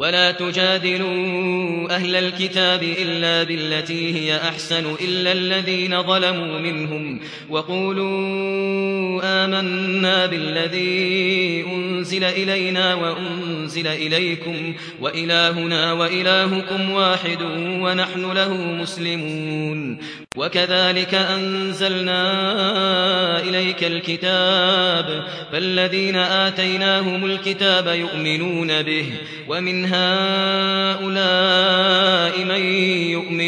ولا تجادلوا أهل الكتاب إلا بالتي هي أحسن إلا الذين ظلموا منهم وقولوا آمنا بالذي أنزل إلينا وأنزل إليكم وإلهنا وإلهكم واحد ونحن له مسلمون وكذلك أنزلنا إليك الكتاب فالذين آتيناهم الكتاب يؤمنون به ومن هؤلاء من يؤمن